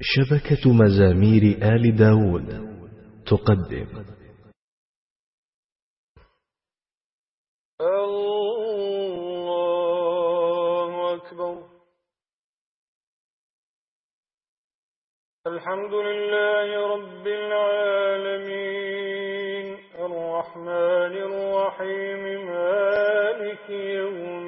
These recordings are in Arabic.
شبكة مزامير آل داود تقدم. الله أكبر. الحمد لله رب العالمين. الرحمن الرحيم. مالك يوم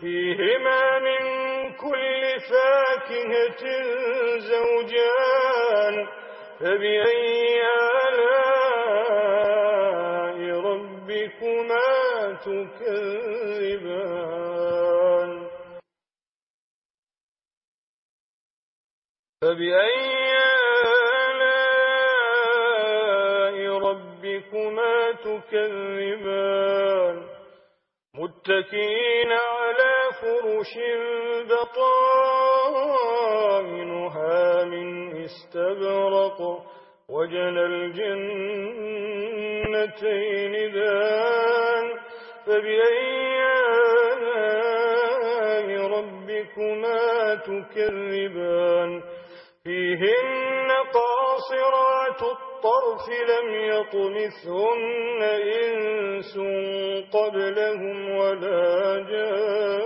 فيهما من كل فاكهة زوجان فبأي آلاء ربكما تكذبان؟ فبأي آلاء ربكما تكذبان؟ متكئين فرش بطائنها من استبرق وجل الجنتين دان فبأي آلاء ربكما تكذبان فيهن قاصرات الطرف لم يطمثهن إنس قبلهم ولا جان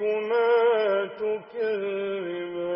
ربكما تكذبان